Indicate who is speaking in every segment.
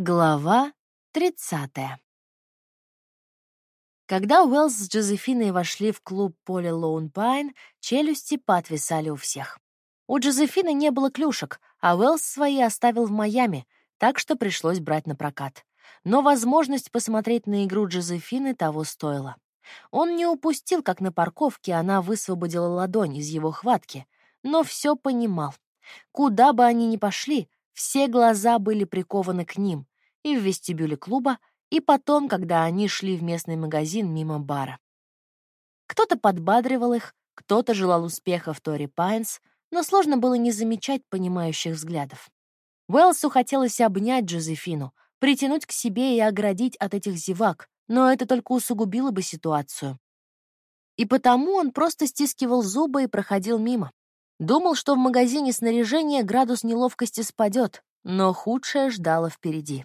Speaker 1: Глава 30. Когда Уэллс с Джозефиной вошли в клуб Поли Лоун Пайн, челюсти поотвисали у всех. У Джозефины не было клюшек, а Уэллс свои оставил в Майами, так что пришлось брать на прокат. Но возможность посмотреть на игру Джозефины того стоила. Он не упустил, как на парковке она высвободила ладонь из его хватки, но все понимал. Куда бы они ни пошли, все глаза были прикованы к ним, и в вестибюле клуба, и потом, когда они шли в местный магазин мимо бара. Кто-то подбадривал их, кто-то желал успеха в Тори Пайнс, но сложно было не замечать понимающих взглядов. Уэлсу хотелось обнять Джозефину, притянуть к себе и оградить от этих зевак, но это только усугубило бы ситуацию. И потому он просто стискивал зубы и проходил мимо. Думал, что в магазине снаряжения градус неловкости спадет, но худшее ждало впереди.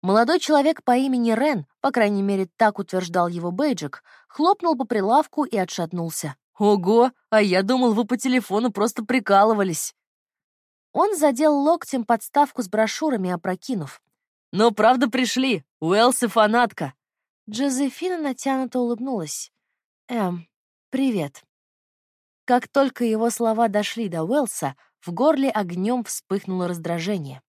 Speaker 1: Молодой человек по имени Рен, по крайней мере, так утверждал его бейджик, хлопнул по прилавку и отшатнулся. «Ого, а я думал, вы по телефону просто прикалывались». Он задел локтем подставку с брошюрами, опрокинув. «Но правда пришли, Уэлс и фанатка». Джозефина натянуто улыбнулась. «Эм, привет». Как только его слова дошли до Уэлса, в горле огнем вспыхнуло раздражение.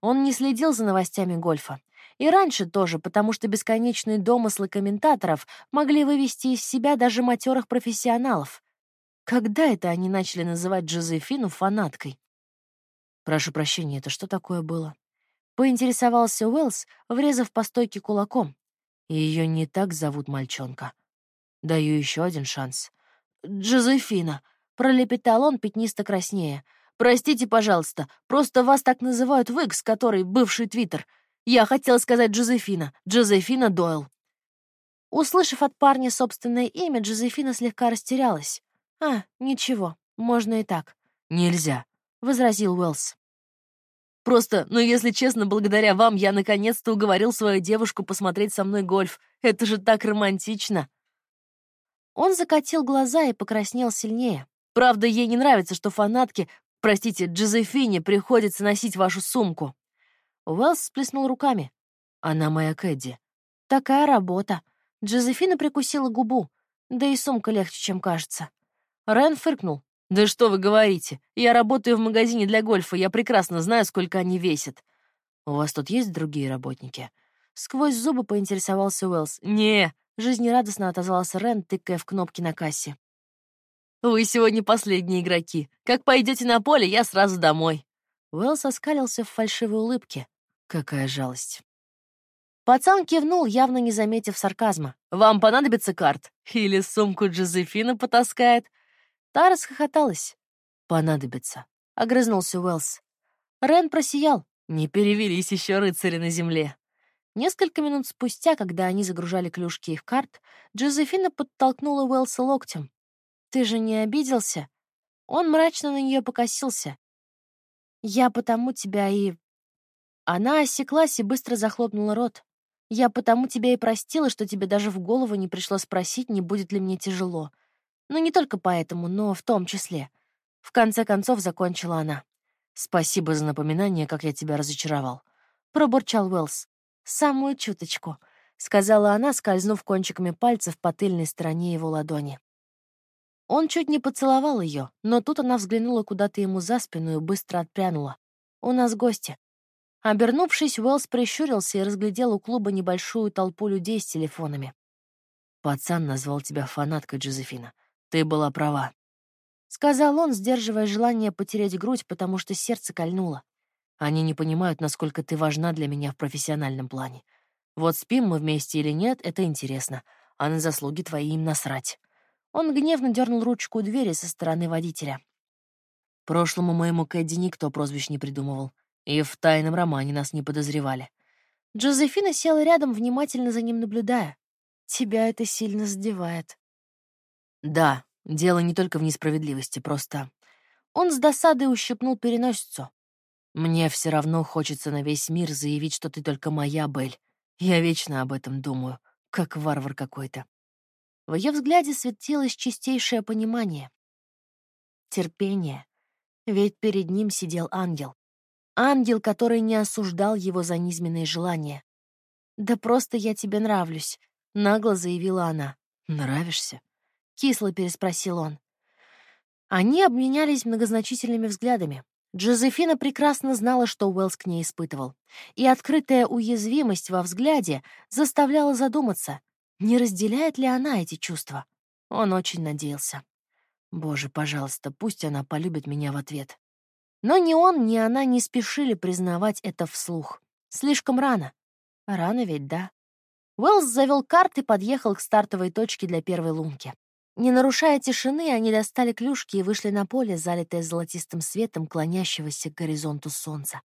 Speaker 1: Он не следил за новостями гольфа. И раньше тоже, потому что бесконечные домыслы комментаторов могли вывести из себя даже матерых профессионалов. Когда это они начали называть Джозефину фанаткой? «Прошу прощения, это что такое было?» Поинтересовался Уэллс, врезав по стойке кулаком. Ее не так зовут мальчонка. Даю еще один шанс. «Джозефина», — пролепетал он пятнисто краснее. «Простите, пожалуйста, просто вас так называют в Икс, который бывший Твиттер. Я хотела сказать Джозефина. Джозефина Дойл. Услышав от парня собственное имя, Джозефина слегка растерялась. «А, ничего, можно и так». «Нельзя», — возразил Уэллс. «Просто, ну, если честно, благодаря вам я наконец-то уговорил свою девушку посмотреть со мной гольф. Это же так романтично!» Он закатил глаза и покраснел сильнее. «Правда, ей не нравится, что фанатки, простите, Джозефине, приходится носить вашу сумку». Уэллс сплеснул руками. «Она моя Кэдди». «Такая работа». Джозефина прикусила губу. Да и сумка легче, чем кажется. Рен фыркнул. «Да что вы говорите? Я работаю в магазине для гольфа, я прекрасно знаю, сколько они весят». «У вас тут есть другие работники?» Сквозь зубы поинтересовался Уэллс. «Не», — жизнерадостно отозвался Рен, тыкая в кнопки на кассе. «Вы сегодня последние игроки. Как пойдете на поле, я сразу домой». Уэллс оскалился в фальшивой улыбке. Какая жалость. Пацан кивнул, явно не заметив сарказма. «Вам понадобится карт? Или сумку Джозефина потаскает?» Та расхохоталась. «Понадобится», — огрызнулся Уэллс. Рен просиял. Не перевелись еще рыцари на земле. Несколько минут спустя, когда они загружали клюшки в карт, Джозефина подтолкнула Уэллса локтем. «Ты же не обиделся?» Он мрачно на нее покосился. «Я потому тебя и она осеклась и быстро захлопнула рот. «Я потому тебя и простила, что тебе даже в голову не пришло спросить, не будет ли мне тяжело. Но не только поэтому, но в том числе». В конце концов закончила она. «Спасибо за напоминание, как я тебя разочаровал», — пробурчал Уэллс. «Самую чуточку», — сказала она, скользнув кончиками пальцев по тыльной стороне его ладони. Он чуть не поцеловал ее, но тут она взглянула куда-то ему за спину и быстро отпрянула. «У нас гости». Обернувшись, Уэллс прищурился и разглядел у клуба небольшую толпу людей с телефонами. «Пацан назвал тебя фанаткой, Джозефина. Ты была права», — сказал он, сдерживая желание потерять грудь, потому что сердце кольнуло. «Они не понимают, насколько ты важна для меня в профессиональном плане. Вот спим мы вместе или нет, это интересно, а на заслуги твои им насрать». Он гневно дернул ручку двери со стороны водителя. Прошлому моему Кэдди никто прозвищ не придумывал. И в тайном романе нас не подозревали. Джозефина села рядом, внимательно за ним наблюдая. Тебя это сильно задевает. Да, дело не только в несправедливости, просто... Он с досадой ущипнул переносицу. Мне все равно хочется на весь мир заявить, что ты только моя, Бель. Я вечно об этом думаю, как варвар какой-то. В ее взгляде светилось чистейшее понимание. Терпение. Ведь перед ним сидел ангел. Ангел, который не осуждал его за низменные желания. «Да просто я тебе нравлюсь», — нагло заявила она.
Speaker 2: «Нравишься?»
Speaker 1: — кисло переспросил он. Они обменялись многозначительными взглядами. Джозефина прекрасно знала, что Уэллс к ней испытывал, и открытая уязвимость во взгляде заставляла задуматься, не разделяет ли она эти чувства. Он очень надеялся. Боже, пожалуйста, пусть она полюбит меня в ответ. Но ни он, ни она не спешили признавать это вслух. Слишком рано. Рано ведь, да? Уэллс завел карт и подъехал к стартовой точке для первой лунки. Не нарушая тишины, они достали клюшки и вышли на поле, залитое золотистым светом клонящегося к горизонту солнца.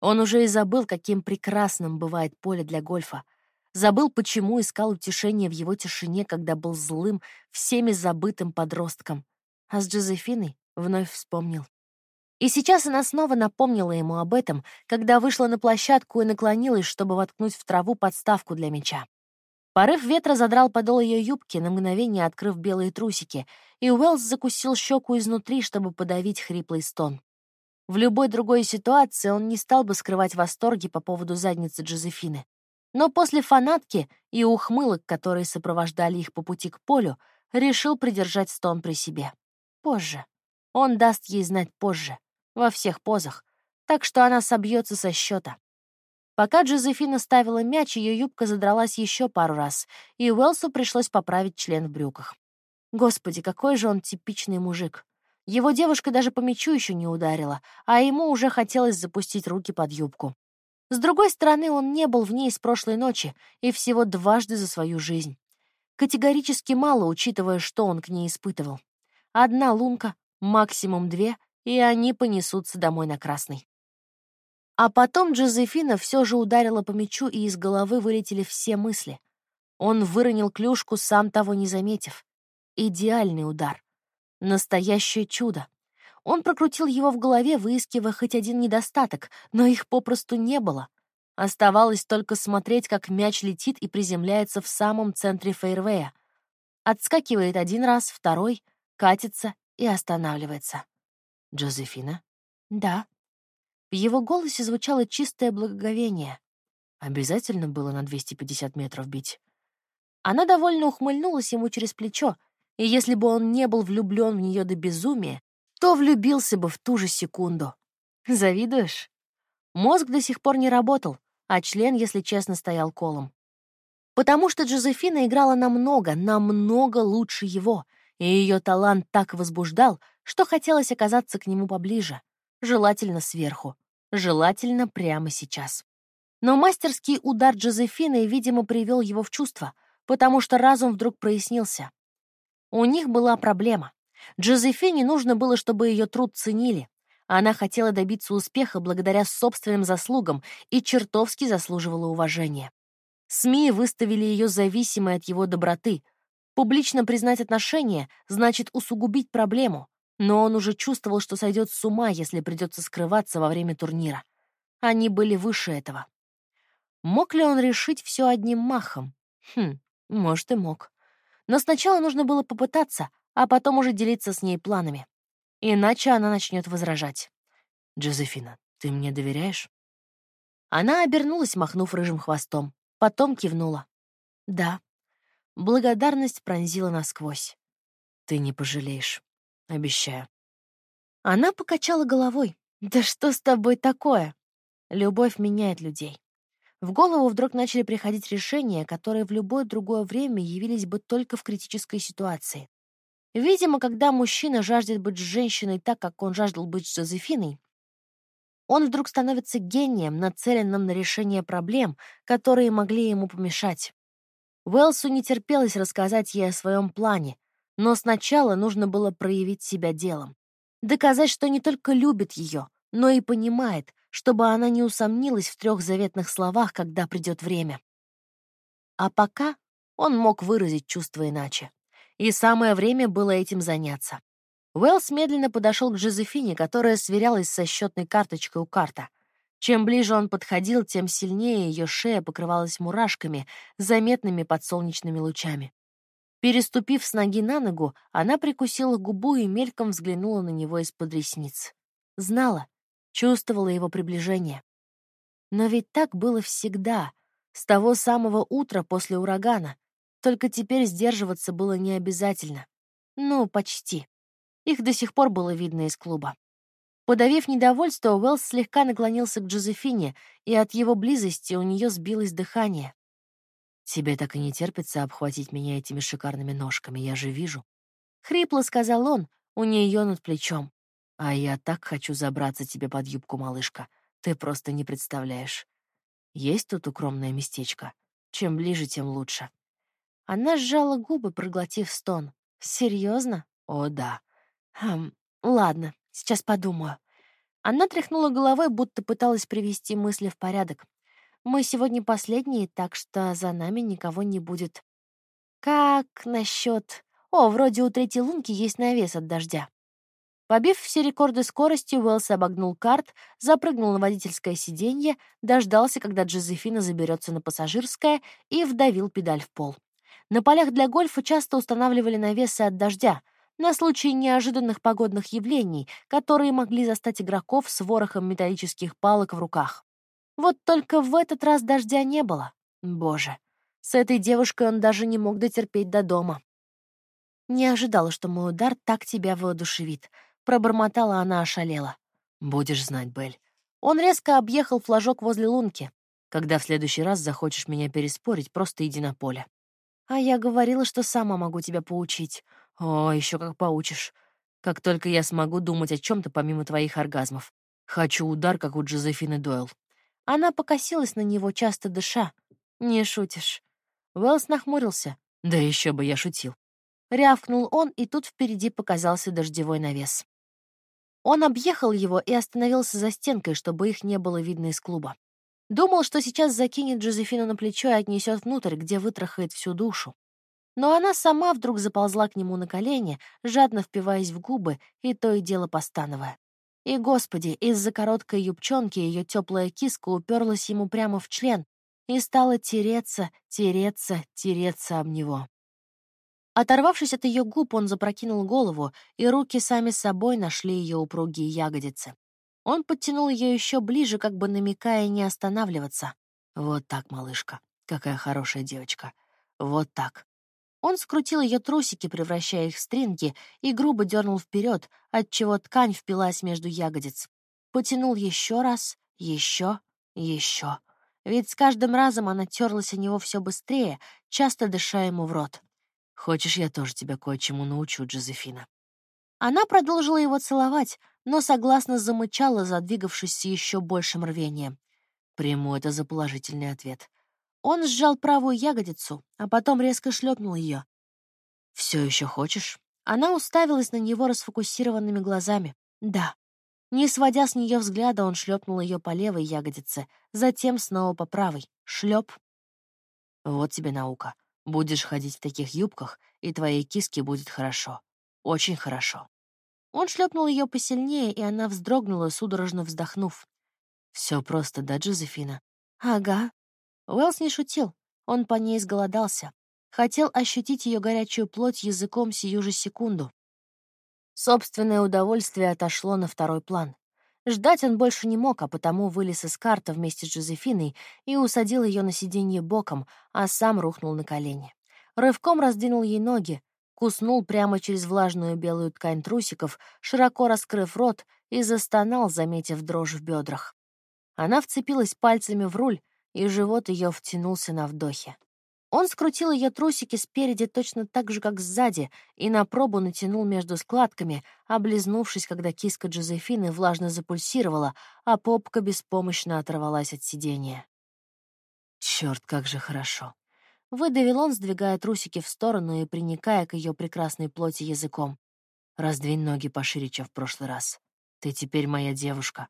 Speaker 1: Он уже и забыл, каким прекрасным бывает поле для гольфа. Забыл, почему искал утешение в его тишине, когда был злым, всеми забытым подростком. А с Джозефиной вновь вспомнил. И сейчас она снова напомнила ему об этом, когда вышла на площадку и наклонилась, чтобы воткнуть в траву подставку для мяча. Порыв ветра задрал подол ее юбки, на мгновение открыв белые трусики, и Уэллс закусил щеку изнутри, чтобы подавить хриплый стон. В любой другой ситуации он не стал бы скрывать восторги по поводу задницы Джозефины. Но после фанатки и ухмылок, которые сопровождали их по пути к полю, решил придержать стон при себе. Позже. Он даст ей знать позже, во всех позах, так что она собьется со счета. Пока Джозефина ставила мяч, ее юбка задралась еще пару раз, и Уэлсу пришлось поправить член в брюках. Господи, какой же он типичный мужик. Его девушка даже по мячу еще не ударила, а ему уже хотелось запустить руки под юбку. С другой стороны, он не был в ней с прошлой ночи и всего дважды за свою жизнь. Категорически мало, учитывая, что он к ней испытывал. Одна лунка, максимум две, и они понесутся домой на красный. А потом Джозефина все же ударила по мячу, и из головы вылетели все мысли. Он выронил клюшку, сам того не заметив. Идеальный удар. Настоящее чудо. Он прокрутил его в голове, выискивая хоть один недостаток, но их попросту не было. Оставалось только смотреть, как мяч летит и приземляется в самом центре фейервея. Отскакивает один раз, второй, катится и останавливается.
Speaker 2: «Джозефина?»
Speaker 1: «Да», в его голосе звучало чистое благоговение.
Speaker 2: Обязательно было на 250 метров бить.
Speaker 1: Она довольно ухмыльнулась ему через плечо, и если бы он не был влюблен в нее до безумия, то влюбился бы в ту же секунду. Завидуешь? Мозг до сих пор не работал, а член, если честно, стоял колом. Потому что Джозефина играла намного, намного лучше его, и ее талант так возбуждал, что хотелось оказаться к нему поближе, желательно сверху. Желательно прямо сейчас. Но мастерский удар Джозефины, видимо, привел его в чувство, потому что разум вдруг прояснился. У них была проблема. Джозефине нужно было, чтобы ее труд ценили. Она хотела добиться успеха благодаря собственным заслугам и чертовски заслуживала уважения. СМИ выставили ее зависимой от его доброты. Публично признать отношения значит усугубить проблему, но он уже чувствовал, что сойдет с ума, если придется скрываться во время турнира. Они были выше этого. Мог ли он решить все одним махом? Хм, может и мог. Но сначала нужно было попытаться, а потом уже делиться с ней планами. Иначе она начнет возражать.
Speaker 2: «Джозефина, ты мне доверяешь?»
Speaker 1: Она обернулась, махнув рыжим хвостом. Потом кивнула. «Да». Благодарность пронзила насквозь.
Speaker 2: «Ты не пожалеешь». Обещаю.
Speaker 1: Она покачала головой. «Да что с тобой такое?» Любовь меняет людей. В голову вдруг начали приходить решения, которые в любое другое время явились бы только в критической ситуации. Видимо, когда мужчина жаждет быть женщиной так, как он жаждал быть с Жозефиной, он вдруг становится гением, нацеленным на решение проблем, которые могли ему помешать. Уэлсу не терпелось рассказать ей о своем плане, но сначала нужно было проявить себя делом. Доказать, что не только любит ее, но и понимает, чтобы она не усомнилась в трех заветных словах, когда придет время. А пока он мог выразить чувства иначе. И самое время было этим заняться. Уэллс медленно подошел к Джозефине, которая сверялась со счетной карточкой у карта. Чем ближе он подходил, тем сильнее ее шея покрывалась мурашками, заметными под солнечными лучами. Переступив с ноги на ногу, она прикусила губу и мельком взглянула на него из-под ресниц. Знала, чувствовала его приближение. Но ведь так было всегда, с того самого утра после урагана. Только теперь сдерживаться было не обязательно. Ну, почти. Их до сих пор было видно из клуба. Подавив недовольство, Уэллс слегка наклонился к Джозефине, и от его близости у нее сбилось дыхание. «Тебе так и не терпится обхватить меня этими шикарными ножками, я же вижу». Хрипло сказал он, у нее над плечом. «А я так хочу забраться тебе под юбку, малышка. Ты просто не представляешь. Есть тут укромное местечко? Чем ближе, тем лучше». Она сжала губы, проглотив стон. Серьезно? О, да. Хм, ладно, сейчас подумаю. Она тряхнула головой, будто пыталась привести мысли в порядок. Мы сегодня последние, так что за нами никого не будет. Как насчет... О, вроде у третьей лунки есть навес от дождя. Побив все рекорды скорости, Уэллс обогнул карт, запрыгнул на водительское сиденье, дождался, когда Джозефина заберется на пассажирское и вдавил педаль в пол. На полях для гольфа часто устанавливали навесы от дождя, на случай неожиданных погодных явлений, которые могли застать игроков с ворохом металлических палок в руках. Вот только в этот раз дождя не было. Боже, с этой девушкой он даже не мог дотерпеть до дома. «Не ожидала, что мой удар так тебя воодушевит», — пробормотала она ошалела. «Будешь знать, Белль». Он резко объехал флажок возле лунки. «Когда в следующий раз захочешь меня переспорить, просто иди на поле». «А я говорила, что сама могу тебя поучить». «О, еще как поучишь. Как только я смогу думать о чем то помимо твоих оргазмов. Хочу удар, как у Джозефины Дойл». Она покосилась на него, часто дыша. «Не шутишь». Уэллс нахмурился. «Да еще бы я шутил». Рявкнул он, и тут впереди показался дождевой навес. Он объехал его и остановился за стенкой, чтобы их не было видно из клуба. Думал, что сейчас закинет Джозефину на плечо и отнесет внутрь, где вытрахает всю душу. Но она сама вдруг заползла к нему на колени, жадно впиваясь в губы и то и дело постановая. И, господи, из-за короткой юбчонки ее теплая киска уперлась ему прямо в член и стала тереться, тереться, тереться об него. Оторвавшись от ее губ, он запрокинул голову, и руки сами собой нашли ее упругие ягодицы. Он подтянул ее еще ближе, как бы намекая не останавливаться. «Вот так, малышка. Какая хорошая девочка. Вот так. Он скрутил ее трусики, превращая их в стринги, и грубо дернул вперед, отчего ткань впилась между ягодиц. Потянул еще раз, еще, еще. Ведь с каждым разом она терлась о него все быстрее, часто дыша ему в рот. «Хочешь, я тоже тебя кое-чему научу, Джозефина?» Она продолжила его целовать, но согласно замычала, задвигавшись с еще большим рвением. Приму это за положительный ответ. Он сжал правую ягодицу, а потом резко шлепнул ее. Все еще хочешь? Она уставилась на него расфокусированными глазами. Да. Не сводя с нее взгляда, он шлепнул ее по левой ягодице, затем снова по правой. Шлеп. Вот тебе наука. Будешь ходить в таких юбках, и твоей киске будет хорошо. Очень хорошо. Он шлепнул ее посильнее, и она вздрогнула, судорожно вздохнув. Все просто, да, Джозефина? Ага. Уэллс не шутил. Он по ней сголодался. Хотел ощутить ее горячую плоть языком сию же секунду. Собственное удовольствие отошло на второй план. Ждать он больше не мог, а потому вылез из карта вместе с Джозефиной и усадил ее на сиденье боком, а сам рухнул на колени. Рывком раздвинул ей ноги, куснул прямо через влажную белую ткань трусиков, широко раскрыв рот, и застонал, заметив дрожь в бедрах. Она вцепилась пальцами в руль, и живот ее втянулся на вдохе. Он скрутил ее трусики спереди точно так же, как сзади, и на пробу натянул между складками, облизнувшись, когда киска Джозефины влажно запульсировала, а попка беспомощно оторвалась от сидения. Черт, как же хорошо. Выдавил он, сдвигая трусики в сторону и приникая к ее прекрасной плоти языком. Раздвинь ноги пошире, чем в прошлый раз. Ты теперь моя девушка.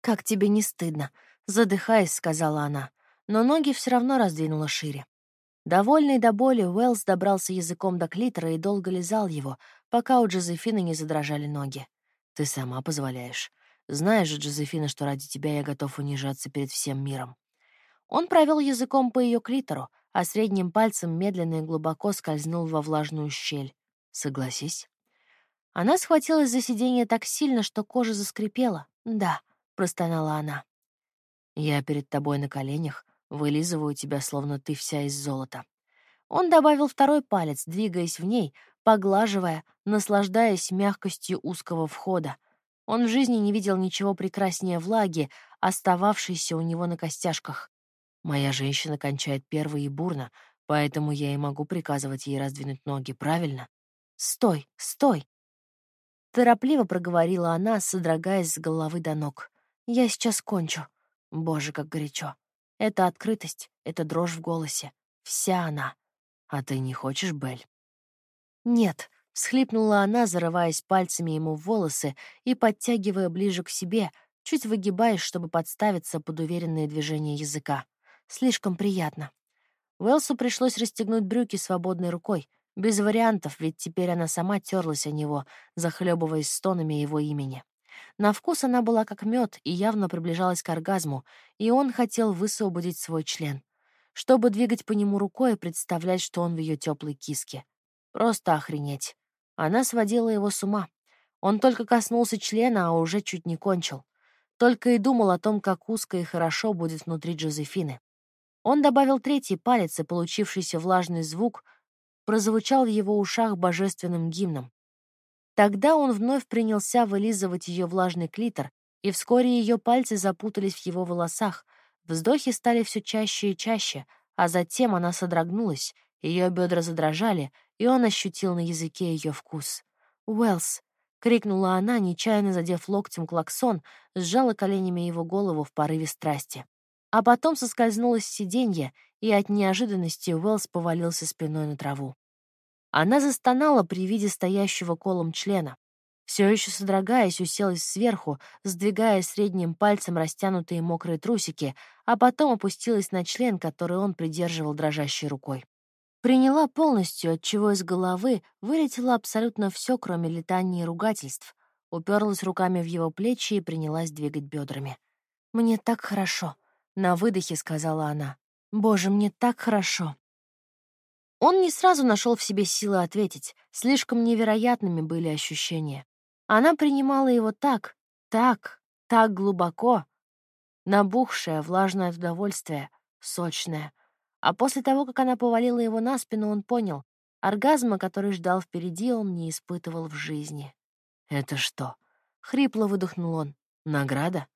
Speaker 1: Как тебе не стыдно? Задыхаясь, сказала она, но ноги все равно раздвинула шире. Довольный до боли, Уэллс добрался языком до клитора и долго лизал его, пока у Джозефины не задрожали ноги. «Ты сама позволяешь. Знаешь же, Джозефина, что ради тебя я готов унижаться перед всем миром». Он провел языком по ее клитору, а средним пальцем медленно и глубоко скользнул во влажную щель. «Согласись». Она схватилась за сиденье так сильно, что кожа заскрипела. «Да», — простонала она.
Speaker 2: «Я перед тобой на коленях, вылизываю тебя, словно ты вся из золота».
Speaker 1: Он добавил второй палец, двигаясь в ней, поглаживая, наслаждаясь мягкостью узкого входа. Он в жизни не видел ничего прекраснее влаги, остававшейся у него на костяшках.
Speaker 2: Моя женщина кончает первой и бурно, поэтому я и могу приказывать ей раздвинуть ноги, правильно?
Speaker 1: «Стой, стой!» Торопливо проговорила она, содрогаясь с головы до ног. «Я сейчас кончу. Боже, как горячо. Это открытость, это дрожь в голосе. Вся она.
Speaker 2: А ты не хочешь, Бель?»
Speaker 1: «Нет», — всхлипнула она, зарываясь пальцами ему в волосы и подтягивая ближе к себе, чуть выгибаясь, чтобы подставиться под уверенные движения языка. «Слишком приятно». Уэлсу пришлось расстегнуть брюки свободной рукой, без вариантов, ведь теперь она сама терлась о него, захлебываясь стонами его имени. На вкус она была как мед и явно приближалась к оргазму, и он хотел высвободить свой член. Чтобы двигать по нему рукой и представлять, что он в ее теплой киске. Просто охренеть. Она сводила его с ума. Он только коснулся члена, а уже чуть не кончил. Только и думал о том, как узко и хорошо будет внутри Джозефины. Он добавил третий палец, и получившийся влажный звук прозвучал в его ушах божественным гимном. Тогда он вновь принялся вылизывать ее влажный клитор, и вскоре ее пальцы запутались в его волосах, вздохи стали все чаще и чаще, а затем она содрогнулась, ее бедра задрожали, и он ощутил на языке ее вкус. «Уэллс!» — крикнула она, нечаянно задев локтем клаксон, сжала коленями его голову в порыве страсти. А потом соскользнула с сиденья, и от неожиданности Уэллс повалился спиной на траву. Она застонала при виде стоящего колом члена. Все еще содрогаясь, уселась сверху, сдвигая средним пальцем растянутые мокрые трусики, а потом опустилась на член, который он придерживал дрожащей рукой. Приняла полностью, от чего из головы вылетело абсолютно все, кроме летания и ругательств, уперлась руками в его плечи и принялась двигать бедрами. «Мне так хорошо», — на выдохе сказала она. Боже, мне так хорошо. Он не сразу нашел в себе силы ответить, слишком невероятными были ощущения. Она принимала его так, так, так глубоко, набухшее, влажное удовольствие, сочное. А после того, как она повалила его на спину, он понял, оргазма, который ждал впереди, он не испытывал в жизни.
Speaker 2: «Это что?»
Speaker 1: — хрипло выдохнул он.
Speaker 2: «Награда?»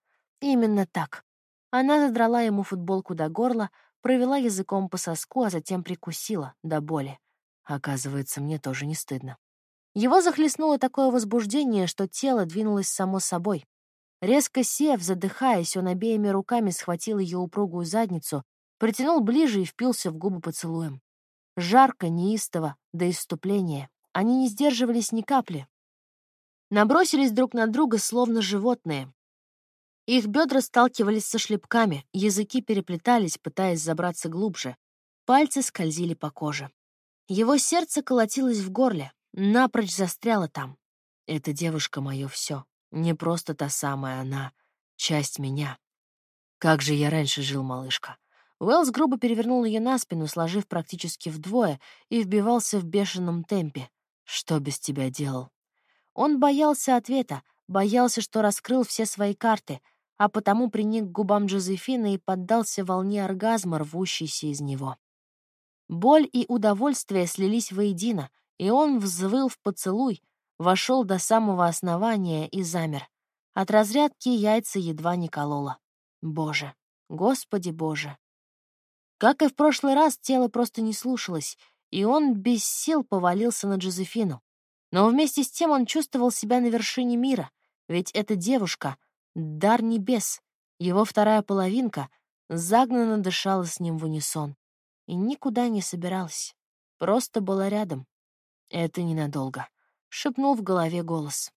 Speaker 1: «Именно так». Она задрала ему футболку до горла, провела языком по соску, а затем прикусила до боли.
Speaker 2: Оказывается, мне тоже не стыдно.
Speaker 1: Его захлестнуло такое возбуждение, что тело двинулось само собой. Резко сев, задыхаясь, он обеими руками схватил ее упругую задницу, притянул ближе и впился в губы поцелуем. Жарко, неистово, до иступления. Они не сдерживались ни капли. Набросились друг на друга, словно животные. Их бедра сталкивались со шлепками, языки переплетались, пытаясь забраться глубже. Пальцы скользили по коже. Его сердце колотилось в горле, напрочь застряло там.
Speaker 2: Эта девушка — мое все. Не просто та самая она, часть меня. Как же я раньше жил, малышка.
Speaker 1: Уэллс грубо перевернул ее на спину, сложив практически вдвое, и вбивался в бешеном темпе.
Speaker 2: Что без тебя делал?
Speaker 1: Он боялся ответа, боялся, что раскрыл все свои карты — а потому приник к губам Джозефины и поддался волне оргазма, рвущейся из него. Боль и удовольствие слились воедино, и он взвыл в поцелуй, вошел до самого основания и замер. От разрядки яйца едва не кололо. Боже, Господи Боже! Как и в прошлый раз, тело просто не слушалось, и он без сил повалился на Джозефину. Но вместе с тем он чувствовал себя на вершине мира, ведь эта девушка — дар небес, его вторая половинка, загнанно дышала с ним в унисон и никуда не собиралась, просто была рядом. «Это ненадолго», — шепнул в голове голос.